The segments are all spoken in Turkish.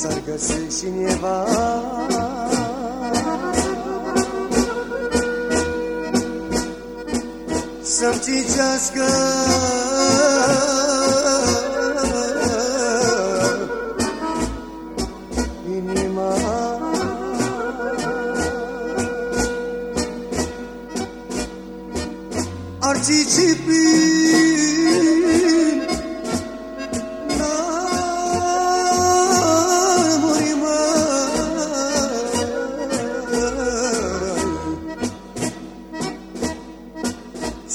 s-ar găsi cineva Să-mi citească inima Ar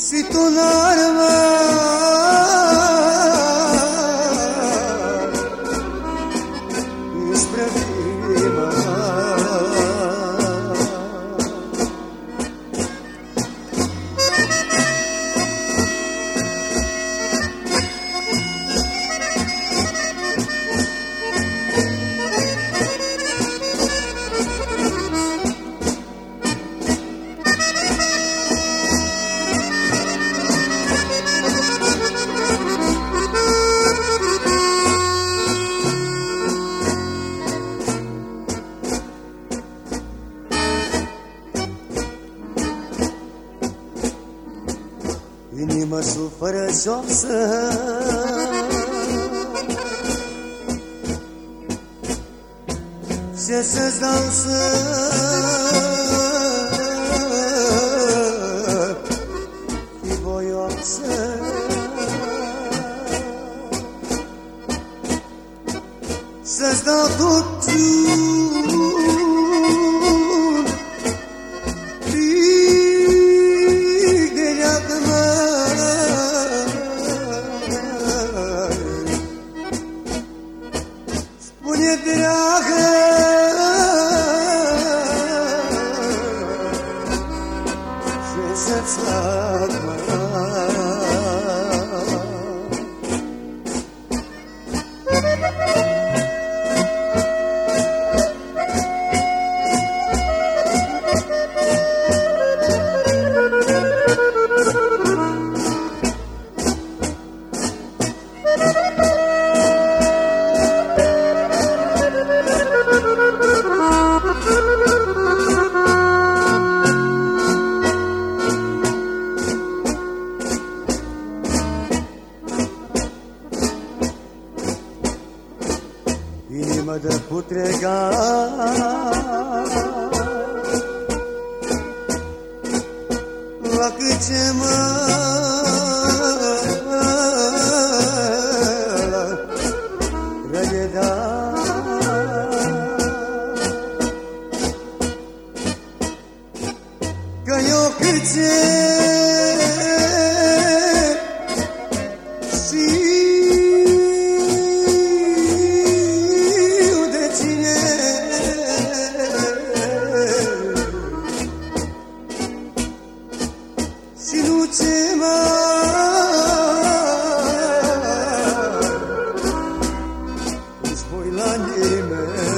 Si tu l'arma Nima shu parashobsan Sesiz dansın Kiboyopsan Sesdan tuttu Inimă de putrega La cât ce mă răgeda Că eu cât ce Uz boylan yemez